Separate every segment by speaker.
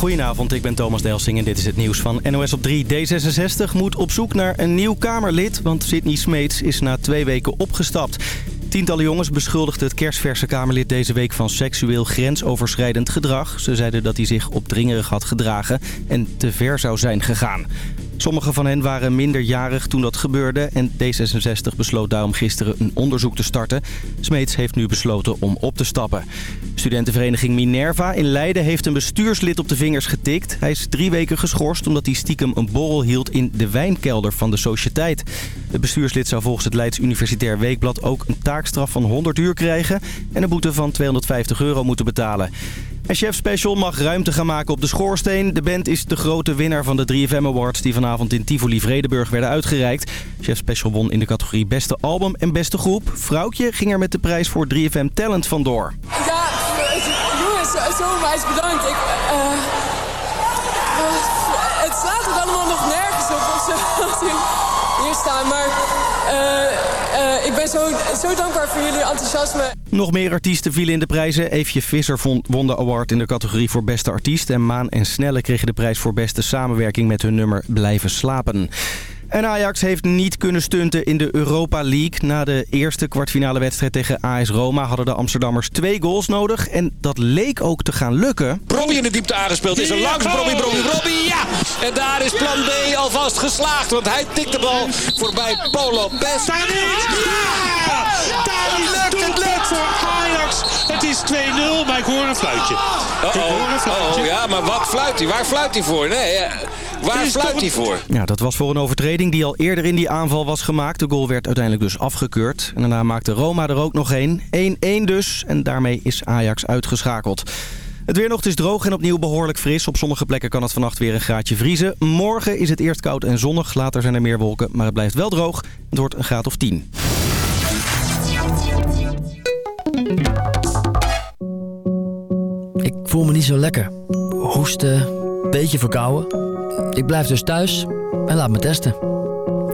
Speaker 1: Goedenavond, ik ben Thomas Delsing en dit is het nieuws van NOS op 3. D66 moet op zoek naar een nieuw Kamerlid, want Sidney Smeets is na twee weken opgestapt. Tientallen jongens beschuldigden het kerstverse Kamerlid deze week van seksueel grensoverschrijdend gedrag. Ze zeiden dat hij zich opdringerig had gedragen en te ver zou zijn gegaan. Sommige van hen waren minderjarig toen dat gebeurde en D66 besloot daarom gisteren een onderzoek te starten. Smeets heeft nu besloten om op te stappen. Studentenvereniging Minerva in Leiden heeft een bestuurslid op de vingers getikt. Hij is drie weken geschorst omdat hij stiekem een borrel hield in de wijnkelder van de sociëteit. Het bestuurslid zou volgens het Leids Universitair Weekblad ook een taakstraf van 100 uur krijgen en een boete van 250 euro moeten betalen. En Chef Special mag ruimte gaan maken op de schoorsteen. De band is de grote winnaar van de 3FM Awards die vanavond in Tivoli Vredeburg werden uitgereikt. Chef Special won in de categorie Beste Album en Beste Groep. Vrouwtje ging er met de prijs voor 3FM Talent vandoor.
Speaker 2: Ja, jongens, zo wijs bedankt. Ik, uh, het slaat er allemaal nog nergens op of zo hier staan, maar... ben zo, zo dankbaar voor jullie enthousiasme.
Speaker 1: Nog meer artiesten vielen in de prijzen. Eefje Visser won de award in de categorie voor beste artiest. En Maan en Snelle kregen de prijs voor beste samenwerking met hun nummer Blijven Slapen. En Ajax heeft niet kunnen stunten in de Europa League. Na de eerste kwartfinale wedstrijd tegen AS Roma hadden de Amsterdammers twee goals nodig. En dat leek ook te gaan lukken.
Speaker 3: Robbie in de diepte aangespeeld. Is er langs Robbie, Robbie, Robbie. Ja! En daar is plan B alvast geslaagd. Want hij tikt de bal voorbij Polo Best.
Speaker 4: Daar Ja! Daar lukt het lukt voor Ajax. Het is 2-0, maar ik hoor een fluitje.
Speaker 3: -oh. een fluitje. Oh, ja, maar wat fluit hij? Waar fluit hij voor? Nee, Waar fluit hij voor?
Speaker 1: Ja, dat was voor een overtreding die al eerder in die aanval was gemaakt. De goal werd uiteindelijk dus afgekeurd. En daarna maakte Roma er ook nog één. 1-1 dus. En daarmee is Ajax uitgeschakeld. Het weer nog is droog en opnieuw behoorlijk fris. Op sommige plekken kan het vannacht weer een graadje vriezen. Morgen is het eerst koud en zonnig. Later zijn er meer wolken, maar het blijft wel droog. Het wordt een graad of 10.
Speaker 5: Ik voel me niet zo lekker. Hoesten, beetje verkouden. Ik blijf dus thuis en laat me testen.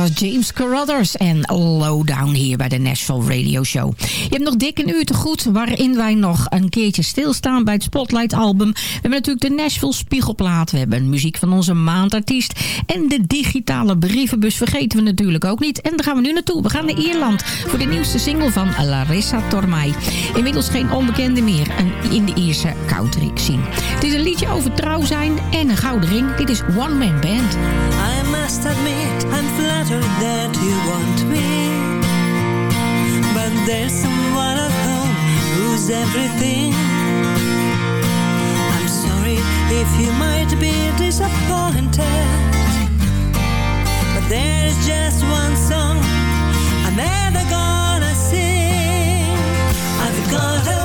Speaker 6: Was
Speaker 7: James Carruthers en Lowdown hier bij de Nashville Radio Show. Je hebt nog dik een uur te goed waarin wij nog een keertje stilstaan bij het Spotlight album. We hebben natuurlijk de Nashville Spiegelplaat. We hebben muziek van onze maandartiest. En de digitale brievenbus vergeten we natuurlijk ook niet. En daar gaan we nu naartoe. We gaan naar Ierland voor de nieuwste single van Larissa Tormai. Inmiddels geen onbekende meer in de Ierse country scene. Het is een liedje over trouw zijn en een gouden ring. Dit is One Man Band.
Speaker 8: I must admit I'm flattered that you want me. But there's someone at home who's everything. I'm sorry if you might be disappointed. But there's just one song I'm never gonna sing. I've got a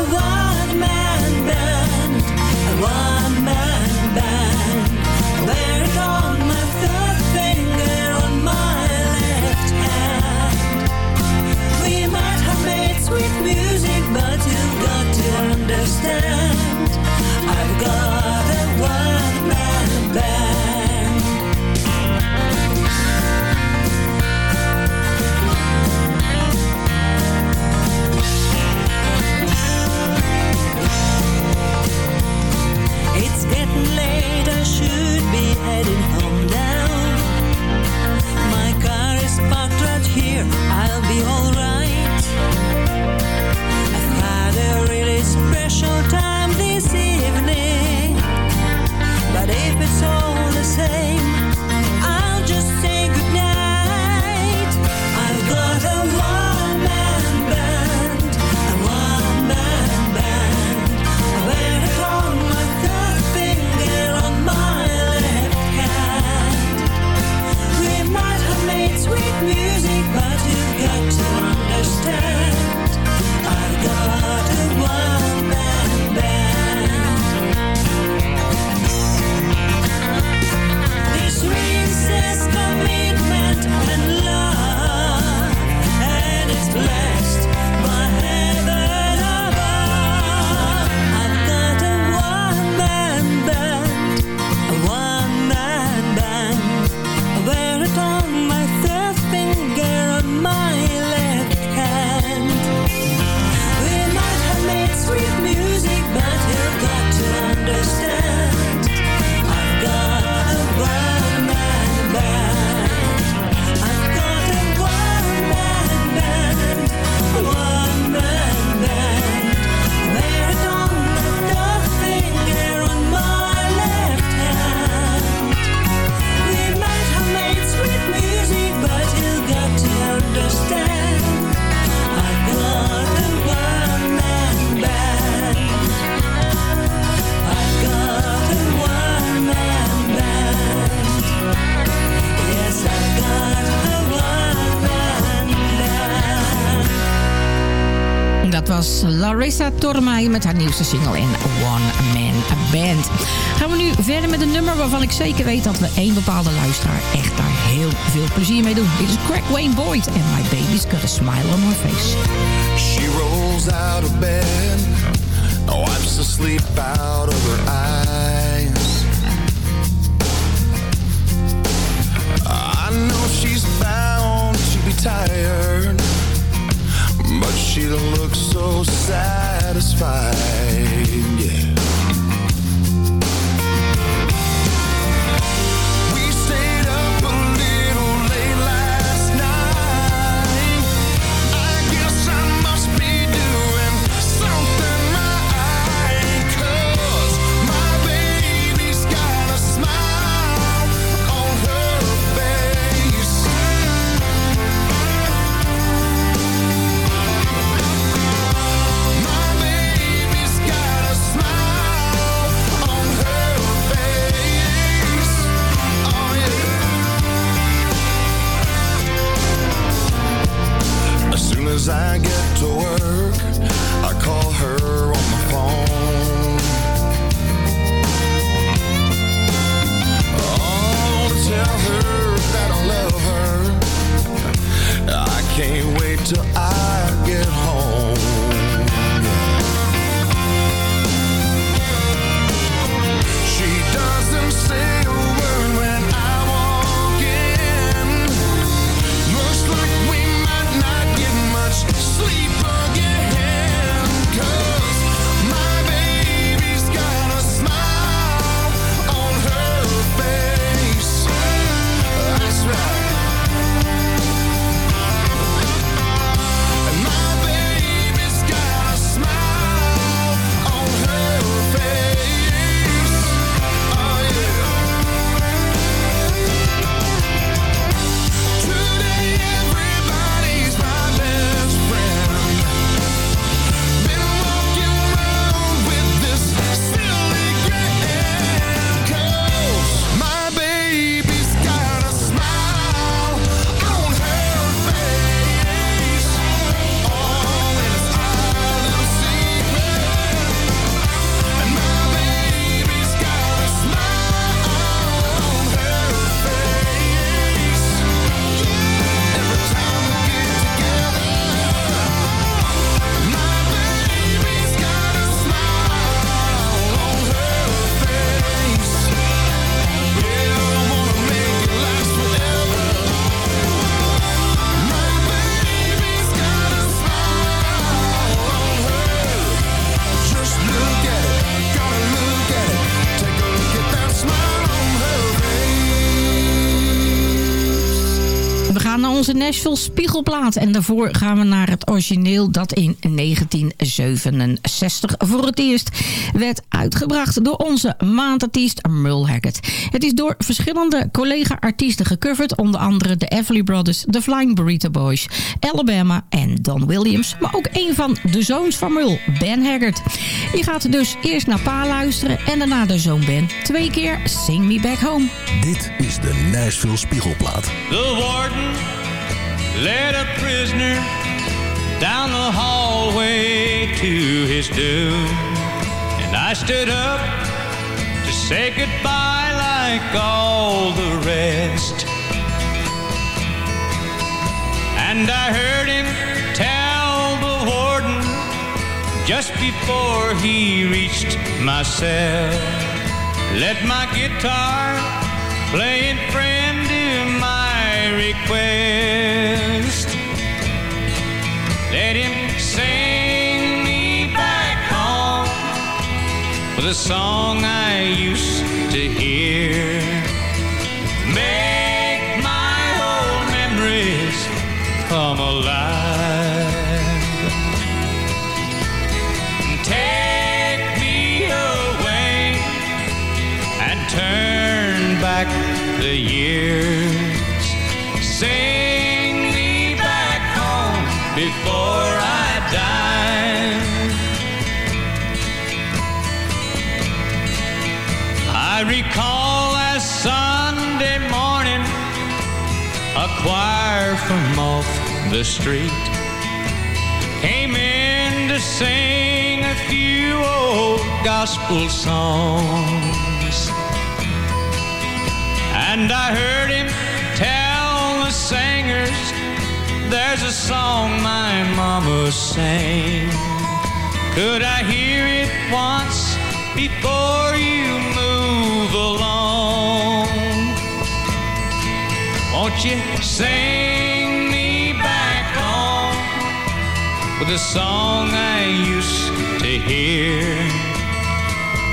Speaker 8: But you've got to understand I've got
Speaker 7: was Larissa Tormai met haar nieuwste single in One Man Band. Gaan we nu verder met een nummer waarvan ik zeker weet dat we één bepaalde luisteraar echt daar heel veel plezier mee doen. Dit is Craig Wayne Boyd en My Baby's Got a Smile on Her Face.
Speaker 9: She rolls out of bed, wipes the sleep out of her eyes. I know she's bound to be tired, she looks so satisfied. Yeah.
Speaker 7: as I get
Speaker 10: to work, I call her on the phone. Oh, to tell her that I love her. I can't wait till I get home.
Speaker 7: En daarvoor gaan we naar het origineel dat in 1967 voor het eerst werd uitgebracht door onze maandartiest Merle Haggard. Het is door verschillende collega-artiesten gecoverd, onder andere de Everly Brothers, de Flying Burrito Boys, Alabama en Don Williams. Maar ook een van de zoons van Merle, Ben Haggard. Je gaat dus eerst naar pa luisteren en daarna de zoon Ben. Twee keer Sing Me Back Home.
Speaker 11: Dit is de Nashville Spiegelplaat.
Speaker 6: The warden led a prisoner down the hallway to his doom. And I stood up to say goodbye like all the rest. And I heard him tell the warden just before he reached my cell, let my guitar playing friend do my request. Let him sing me back home with a song I used to hear. Make my old memories come alive. Take me away and turn back the years. The street came in to sing a few old gospel songs. And I heard him tell the singers, there's a song my mama sang. Could I hear it once before you move along? Won't you sing with a song I used to hear?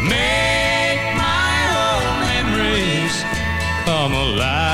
Speaker 6: Make my old memories come alive.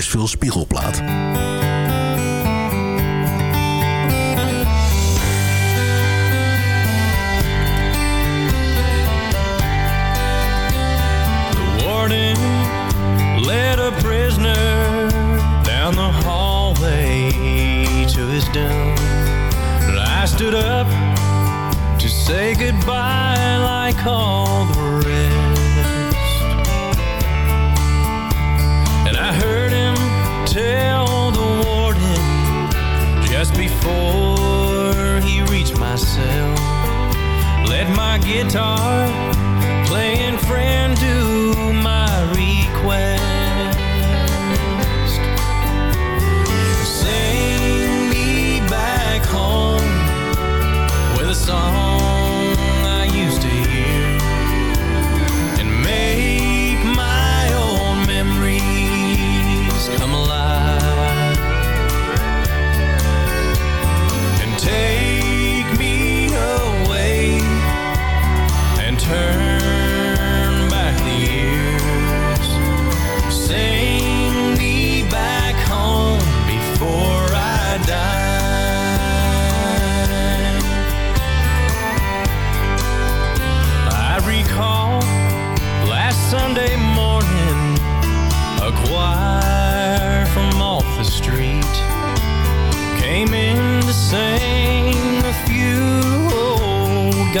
Speaker 11: Nashville Spiegelplaat.
Speaker 6: The warden led a prisoner down the hallway to his doom. And I stood up to say goodbye like all the Let my guitar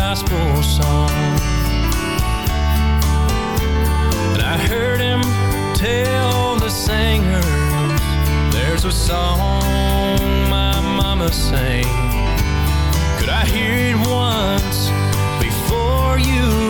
Speaker 6: gospel songs. And I heard him tell the singers there's a song my mama sang. Could I hear it once before you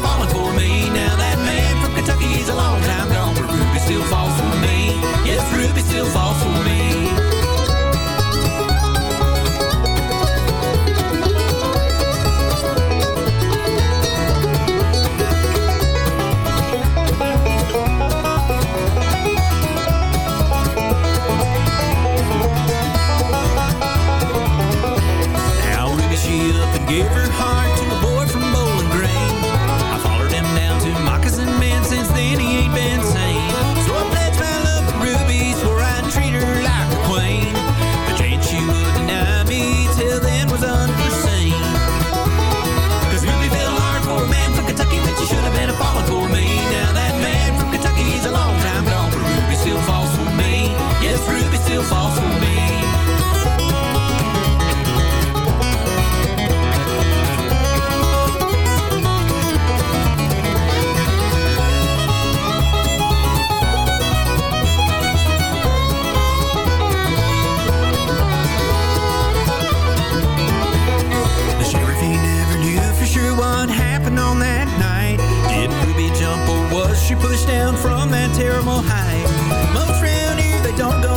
Speaker 12: falling for me now. don't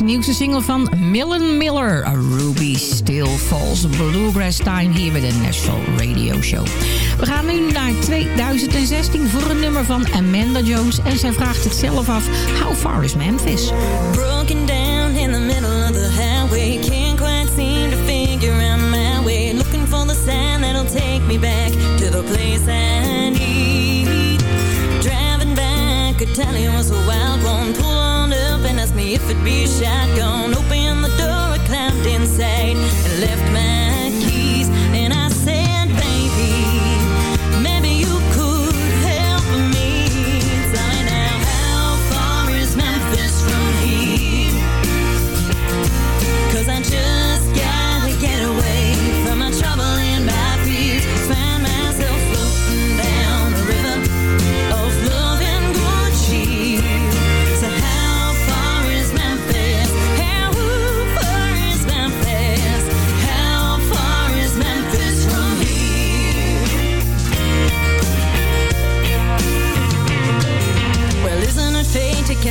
Speaker 7: nieuwste single van Millen Miller. A Ruby Still Falls. Bluegrass Time hier bij de National Radio Show. We gaan nu naar 2016 voor een nummer van Amanda Jones. En zij vraagt het af. How far is Memphis?
Speaker 8: Broken down in the middle of the highway. Can't quite seem to figure out my way. Looking for the sign that'll take me back to the place I need. Driving back, could tell it was a wild one. Pull if it be a shotgun open the door, I climbed inside And left my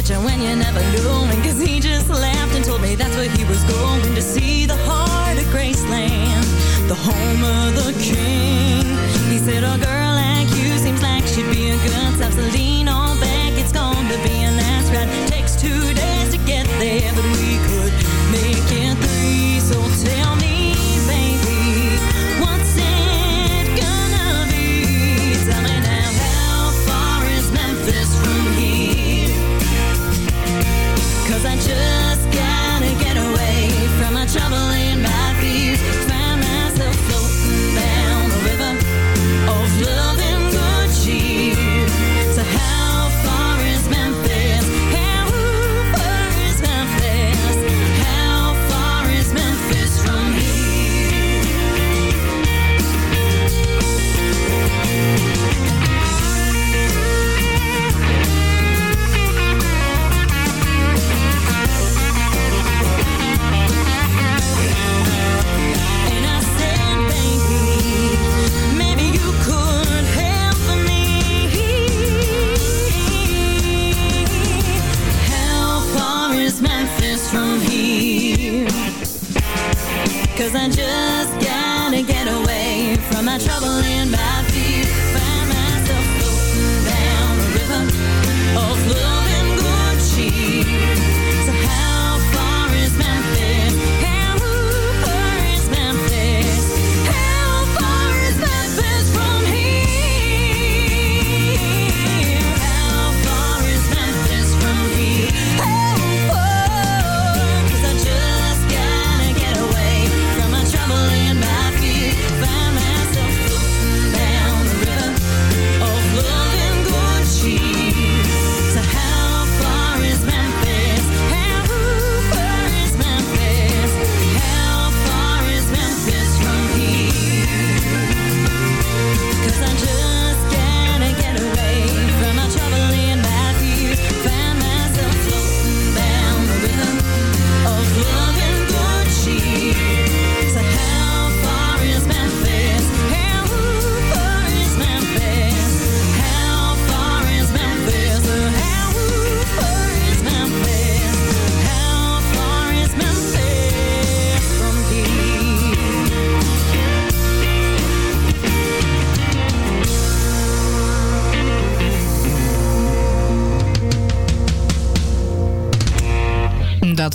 Speaker 8: at you when you're never going. Cause he just laughed and told me that's where he was going To see the heart of Graceland The home of the king. He said a girl like you seems like she'd be a good stuff So lean on back, it's gonna be a last ride. Takes two days to get there But we could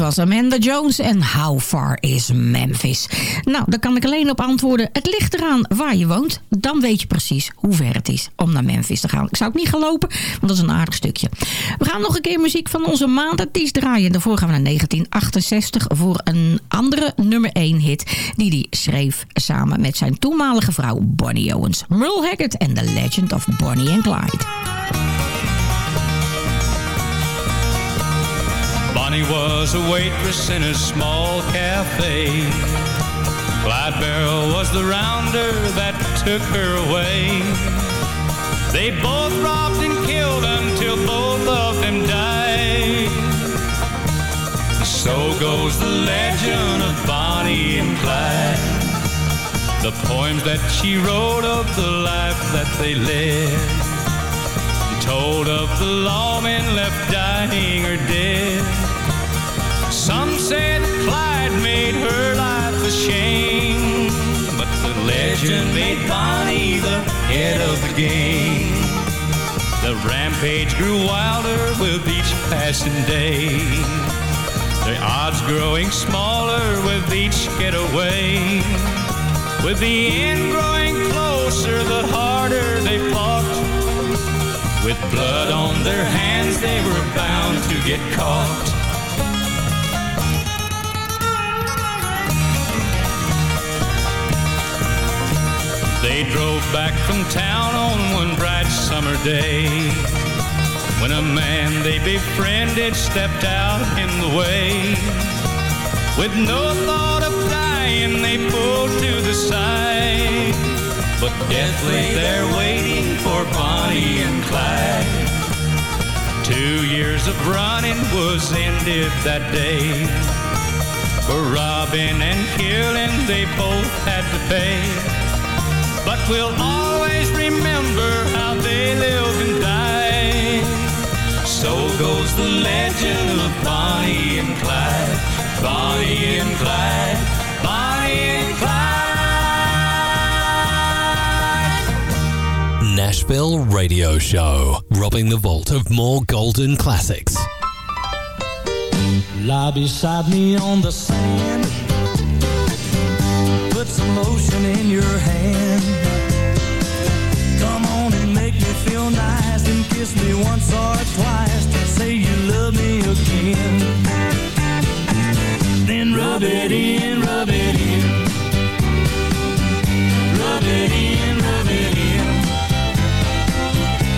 Speaker 7: was Amanda Jones en How Far is Memphis? Nou, daar kan ik alleen op antwoorden. Het ligt eraan waar je woont. Dan weet je precies hoe ver het is om naar Memphis te gaan. Ik zou ook niet gaan lopen, want dat is een aardig stukje. We gaan nog een keer muziek van onze maandartiest draaien. Daarvoor gaan we naar 1968 voor een andere nummer 1 hit... die hij schreef samen met zijn toenmalige vrouw Bonnie Owens. Merle Haggard en The Legend of Bonnie and Clyde.
Speaker 6: Bonnie was a waitress in a small cafe. Clyde was the rounder that took her away. They both robbed and killed until both of them died. So goes the legend of Bonnie and Clyde. The poems that she wrote of the life that they led. Told of the lawmen left dying or dead. Some that Clyde made her life a shame, but the legend made Bonnie the head of the game. The rampage grew wilder with each passing day. The odds growing smaller with each getaway. With the end growing closer, the harder they fought. With blood on their hands, they were bound to get caught. Drove back from town on one bright summer day when a man they befriended stepped out in the way. With no thought of dying, they pulled to the side. But death lay there waiting for Bonnie and Clyde. Two years of running was ended that day. For robbing and killing, they both had to pay. We'll always remember how they lived and died. So goes the legend of Bonnie and Clyde. Bonnie and Clyde. Bonnie and Clyde.
Speaker 13: Nashville Radio Show, robbing the vault of more golden classics.
Speaker 14: Lie beside me on the sand. Put some lotion in your hand. Once or twice to say you love me again. Then rub it in, rub it in. Rub it in, rub it in.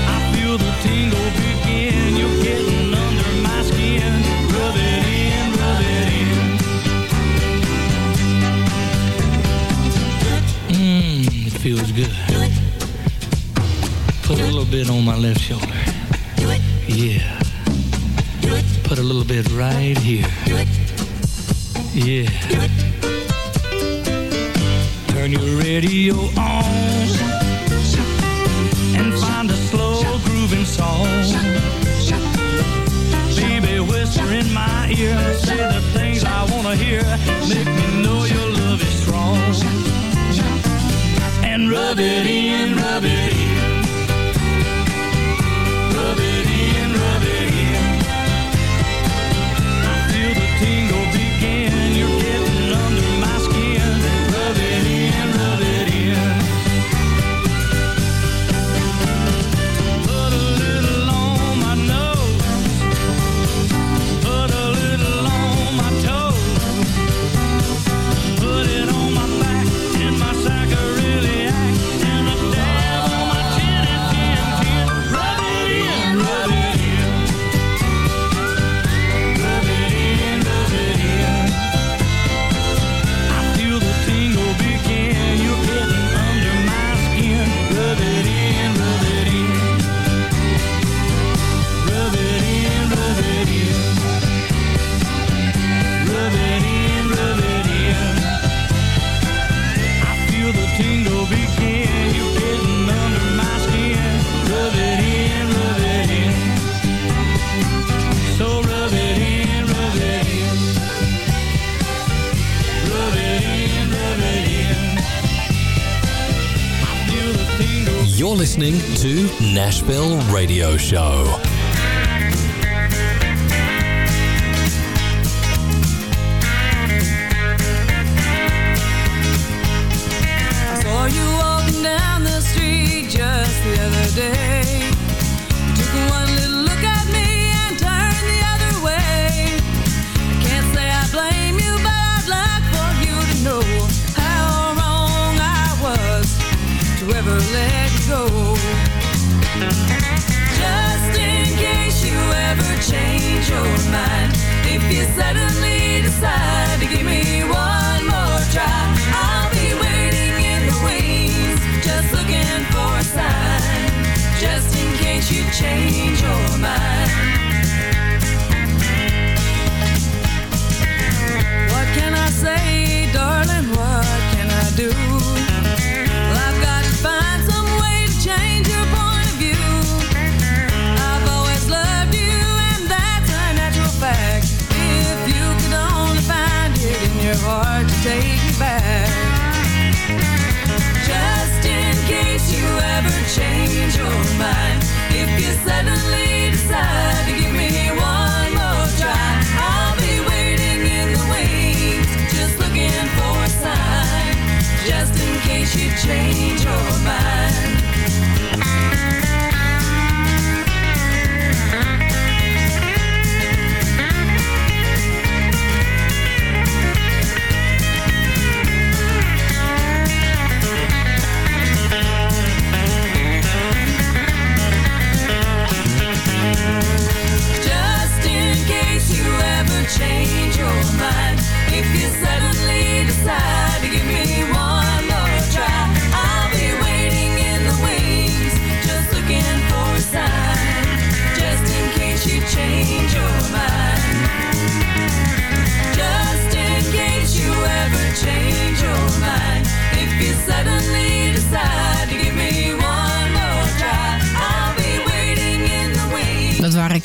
Speaker 14: I feel the tingle begin. You're getting under my skin. Rub it in, rub it in. Mmm, it feels good. Put a little bit on my left shoulder. Yeah. Put a little bit right here. Yeah. Turn your radio on and find a slow grooving song. Baby, whisper in my
Speaker 6: ear, say the things I wanna hear. Make me know your love is strong. And rub it in, rub it in. You're
Speaker 13: listening to Nashville Radio Show.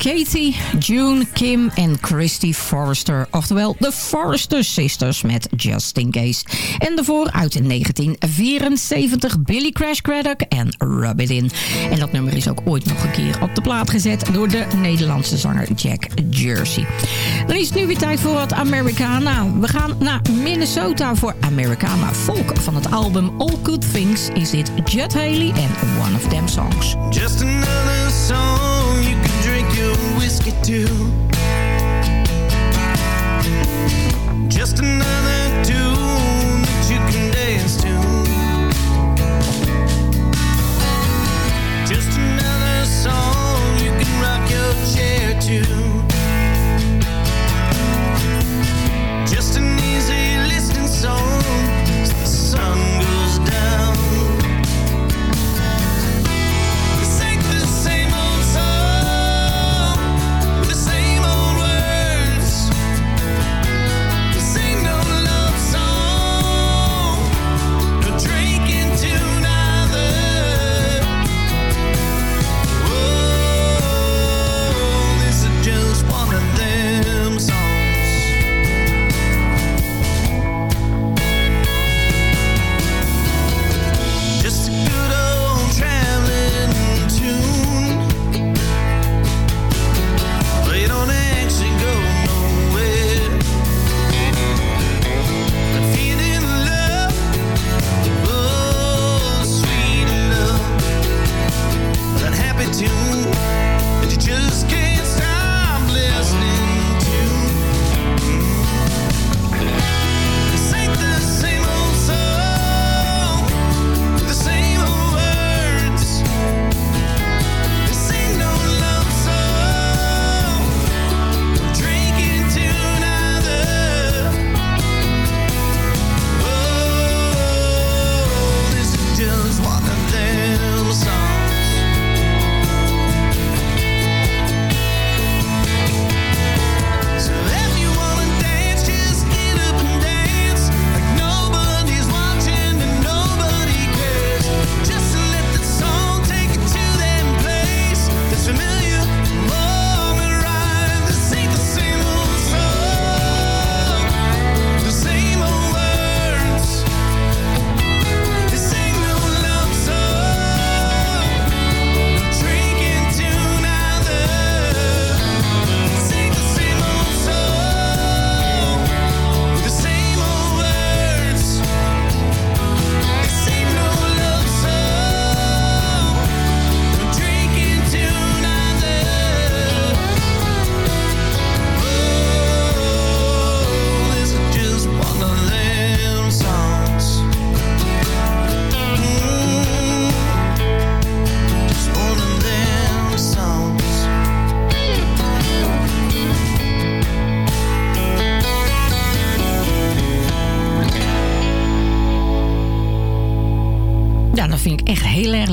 Speaker 7: Katie, June, Kim en Christy Forrester. Oftewel de Forrester Sisters met Just In Case. En daarvoor uit 1974 Billy Crash Craddock en Rub It In. En dat nummer is ook ooit nog een keer op de plaat gezet... door de Nederlandse zanger Jack Jersey. Dan is nu weer tijd voor wat Americana. We gaan naar Minnesota voor Americana Folk. Van het album All Good Things is dit Judd Haley en One of Them Songs.
Speaker 6: Just another song do. Just another tune that you can dance to. Just another song you can rock your chair to.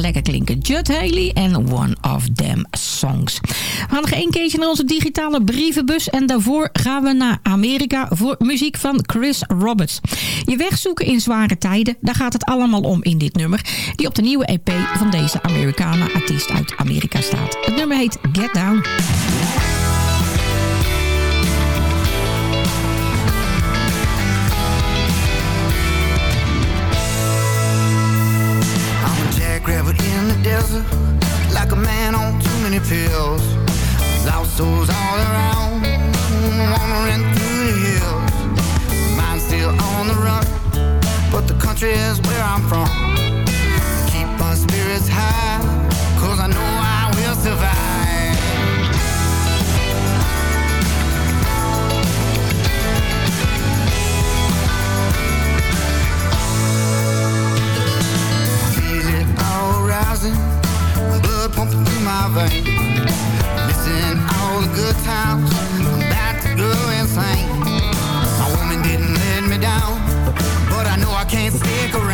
Speaker 7: Lekker klinken. Judd Haley en One of Them Songs. We gaan nog één keertje naar onze digitale brievenbus. En daarvoor gaan we naar Amerika voor muziek van Chris Roberts. Je weg zoeken in zware tijden, daar gaat het allemaal om in dit nummer. Die op de nieuwe EP van deze Amerikanen artiest uit Amerika staat. Het nummer heet Get Down.
Speaker 10: Jackrabbit in the desert, like a man on too many pills. Lost souls all around, wandering through the hills. Mine still on the run, but the country is where I'm from. Keep my spirits high, cause I know I will survive. My. Missing all the good times, I'm about to go insane. My woman didn't let me down, but I know I can't stick around.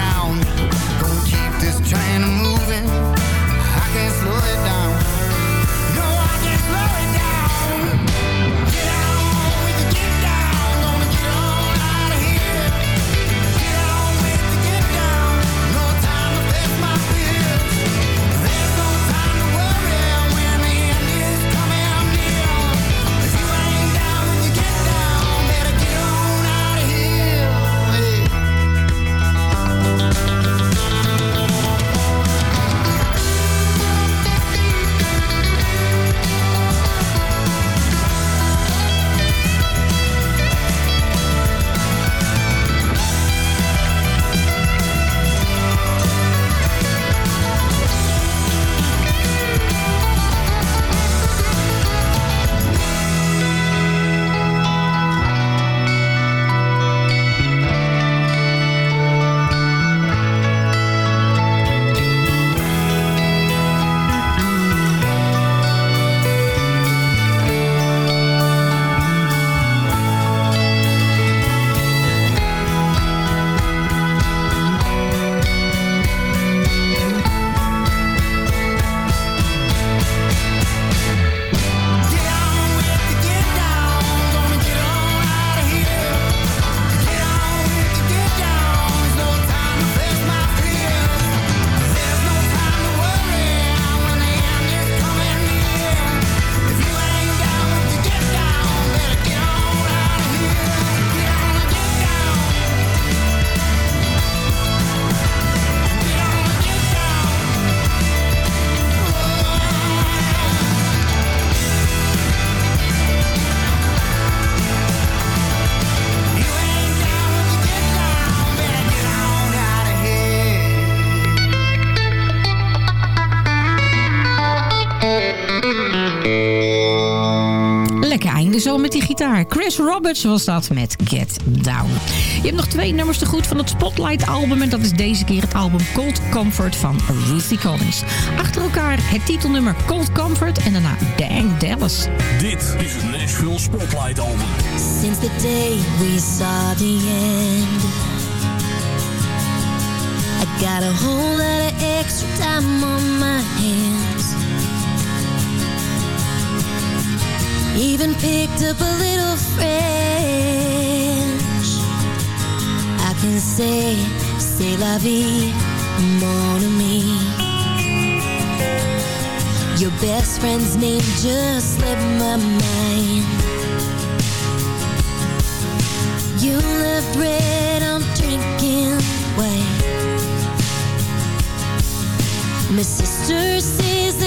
Speaker 7: Met die gitaar. Chris Roberts was dat met Get Down. Je hebt nog twee nummers te goed van het Spotlight album. En dat is deze keer het album Cold Comfort van Ruthie Collins. Achter elkaar het titelnummer Cold Comfort en daarna Dang Dallas.
Speaker 15: Dit is het Nashville Spotlight album.
Speaker 16: Since the day we saw the end I got a whole lot of extra time on my hands Even picked up a little French I can say, c'est la vie, mon ami. Your best friend's name just slipped my mind. You left red, I'm drinking white. My sister says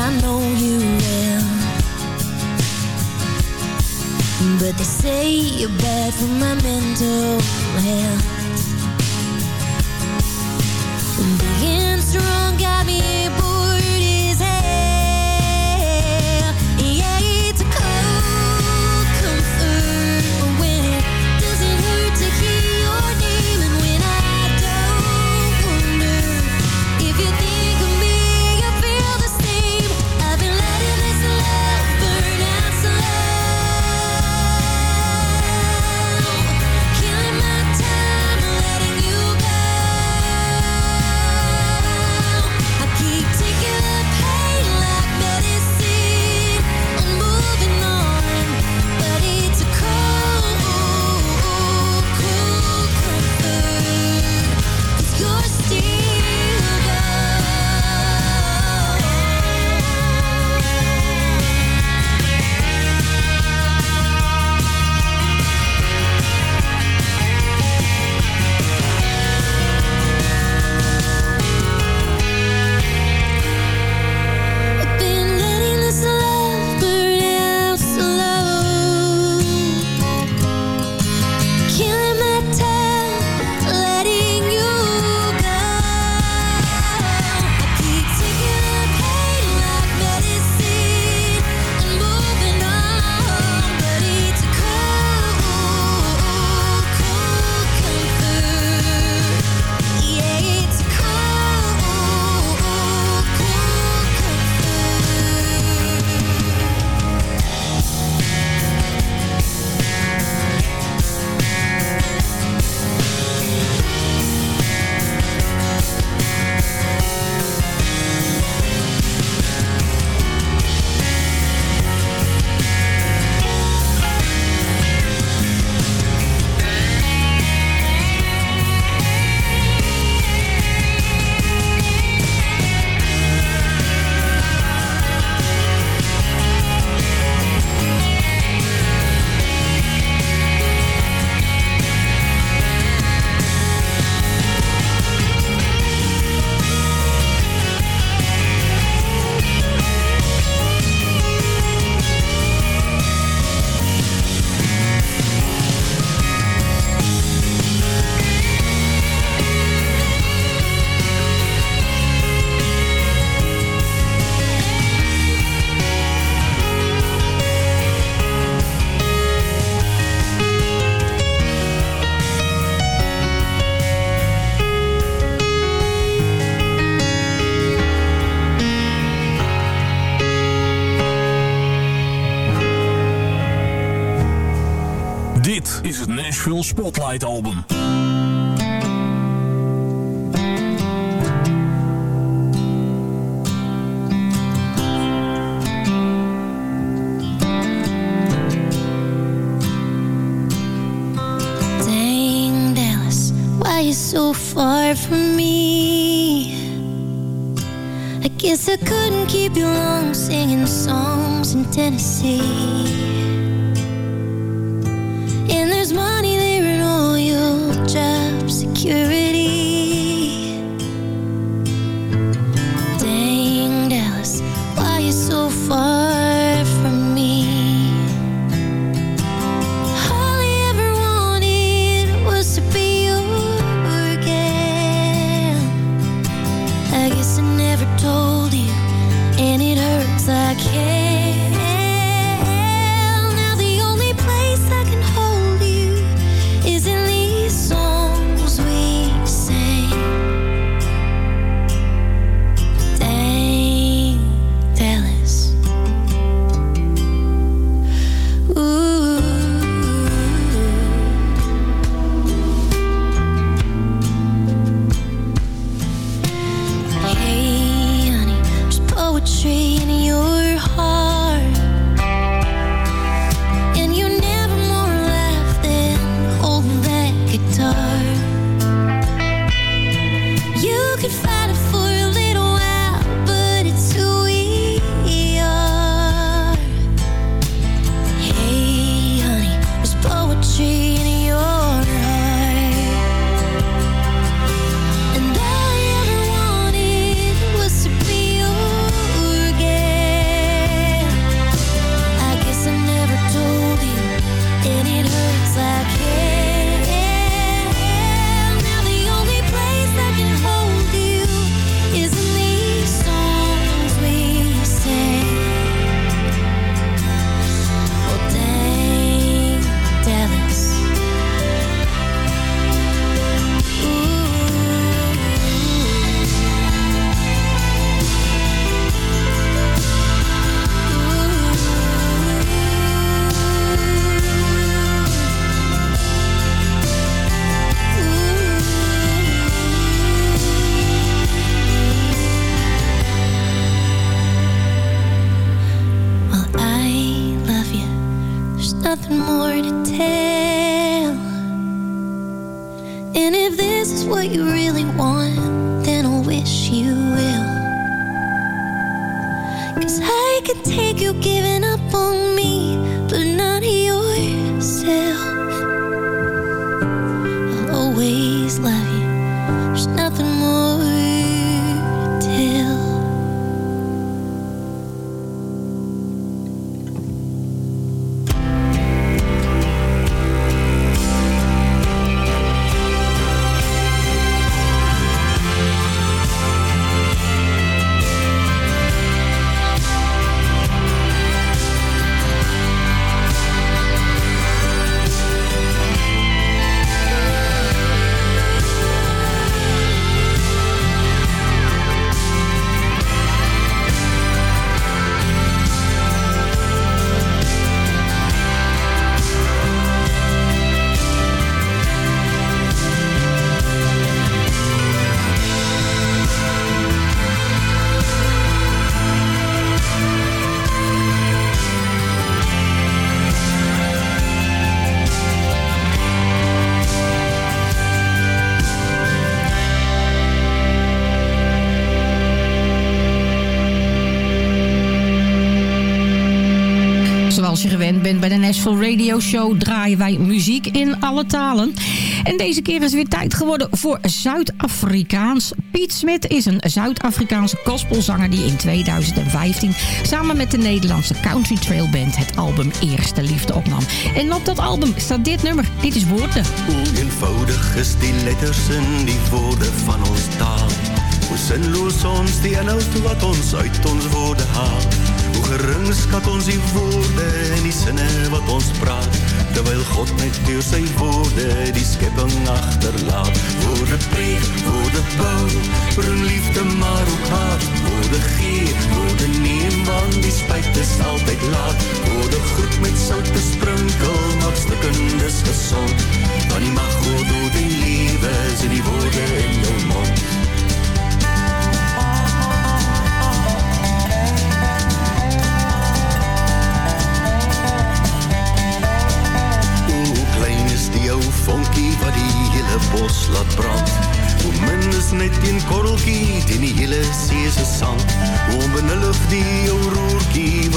Speaker 16: I know you will But they say you're bad for my mental health. Being strong got me
Speaker 17: Spotlight album.
Speaker 16: so far from me I guess I couldn't keep you long singing songs in Tennessee
Speaker 7: gewend bent bij de Nashville Radio Show draaien wij muziek in alle talen. En deze keer is weer tijd geworden voor Zuid-Afrikaans. Piet Smit is een Zuid-Afrikaanse gospelzanger die in 2015 samen met de Nederlandse Country Trail Band het album Eerste Liefde opnam. En op dat album staat dit nummer. Dit is Woorden.
Speaker 18: Hoe eenvoudig is die die woorden van ons taal. Hoe zinloos ons die inhoud wat ons uit ons woorden haalt. Hoe gering skat ons die woorde en die sinne wat ons praat. Terwyl God net deur sy woorde die skepping agterlaat. Woorde preek, woorde bou, bring liefde maar ook haat. Woorde gee, woorde neem, want die spijt is altyd laat. Woorde goed met sout besprinkel, maak gezond. Want die mag God door die die hele bos laat brand. Hoe min is net een korrelkie teen die hele see se sand. Hoe onbenullig die ou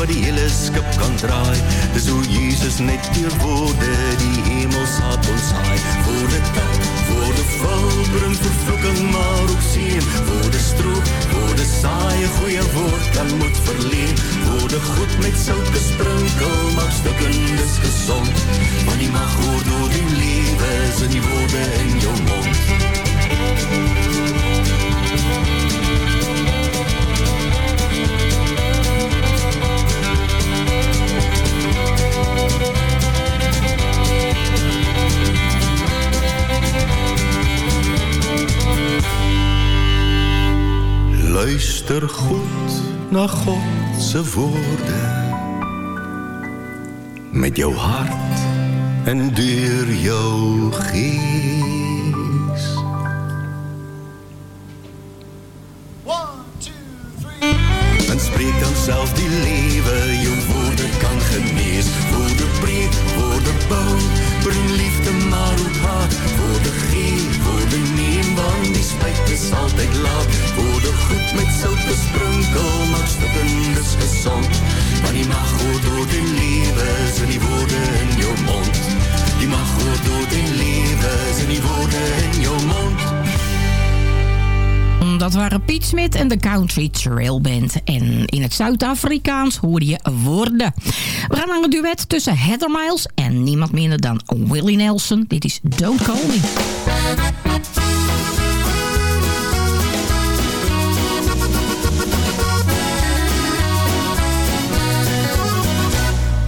Speaker 18: wat die hele skip kan draai. Dis hoe Jesus net deur woorde die hemelsaad ons haai Woorde tel, voor de volbren vervloeken, maar ook zien. Voor de stroop, voor de saaie goede woord en moet verleen. Voor de goed met zulke sprinkel, maar stukken is dus gezond. Maar die mag goed door die leven, zijn die woorden in jouw mond. Luister goed naar Godse woorden. Met jouw hart en deur jouw
Speaker 7: geest. Waren Piet Smit en de Country Trail Band. En in het Zuid-Afrikaans hoorde je woorden. We gaan naar een duet tussen Heather Miles en niemand minder dan Willie Nelson. Dit is Don't Call Me.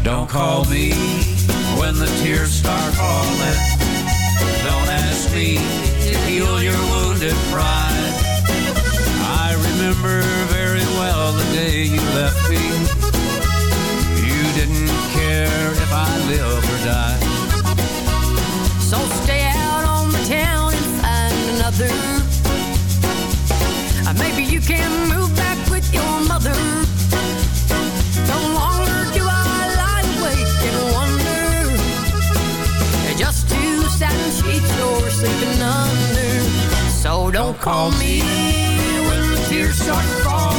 Speaker 6: Don't call me when the tears start falling. Don't ask me to heal your wounded pride. Remember very well the day you left me. You didn't care if I live or die.
Speaker 8: So stay out on the town and find another. Uh, maybe you can move back with your mother. No longer do I lie awake and wonder just to satisfy
Speaker 19: sheets you're sleeping under. So don't call me tears start falling.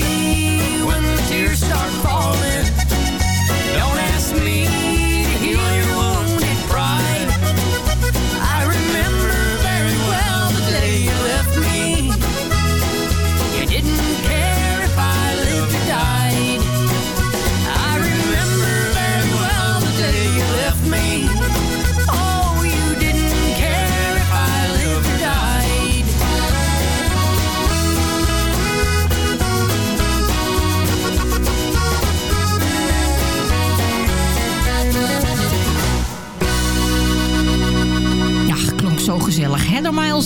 Speaker 19: When the tears start falling.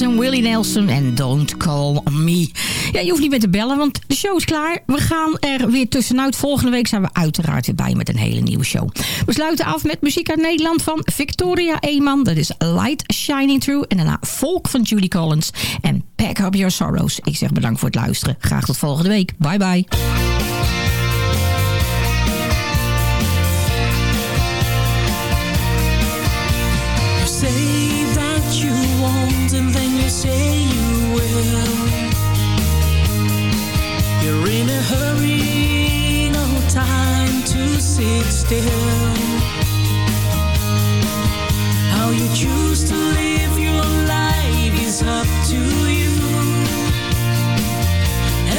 Speaker 7: En Willie Nelson en Don't Call Me. Ja, je hoeft niet meer te bellen, want de show is klaar. We gaan er weer tussenuit. Volgende week zijn we uiteraard weer bij met een hele nieuwe show. We sluiten af met muziek uit Nederland van Victoria Eeman. Dat is Light Shining Through. En daarna Volk van Judy Collins en Pack Up Your Sorrows. Ik zeg bedankt voor het luisteren. Graag tot volgende week. Bye bye.
Speaker 8: Still. How you choose to live your life is up to you.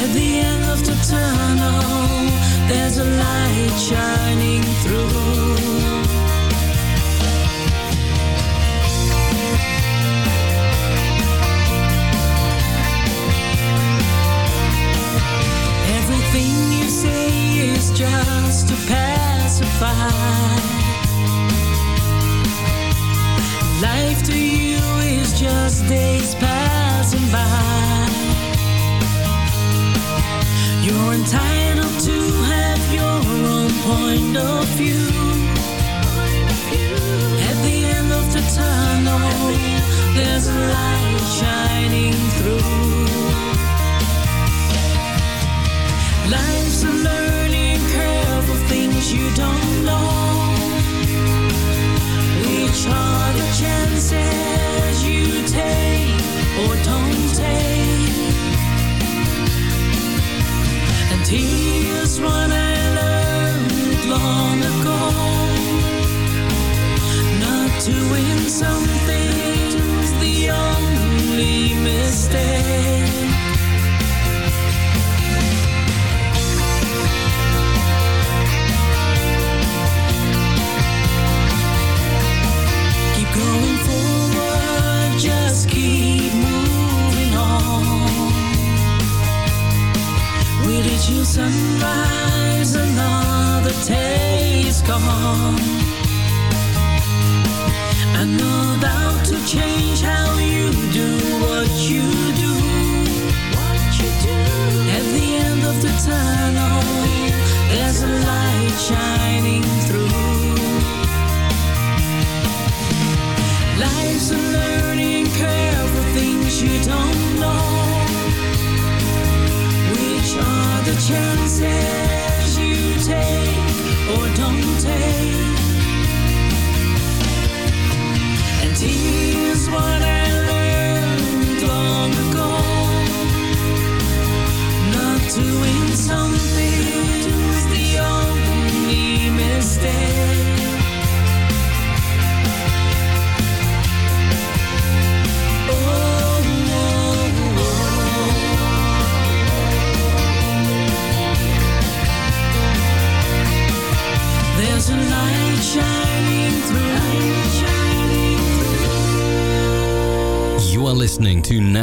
Speaker 8: At the end of the tunnel, there's a light shining through. Just to pacify. Life to you is just days passing by. You're entitled to have your own point of view. Don't sunrise, another day is gone. No doubt to change how you do what you do. What you do. At the end of the tunnel, there's a light shining chances you take or don't take? And here's what I learned long ago. Not to win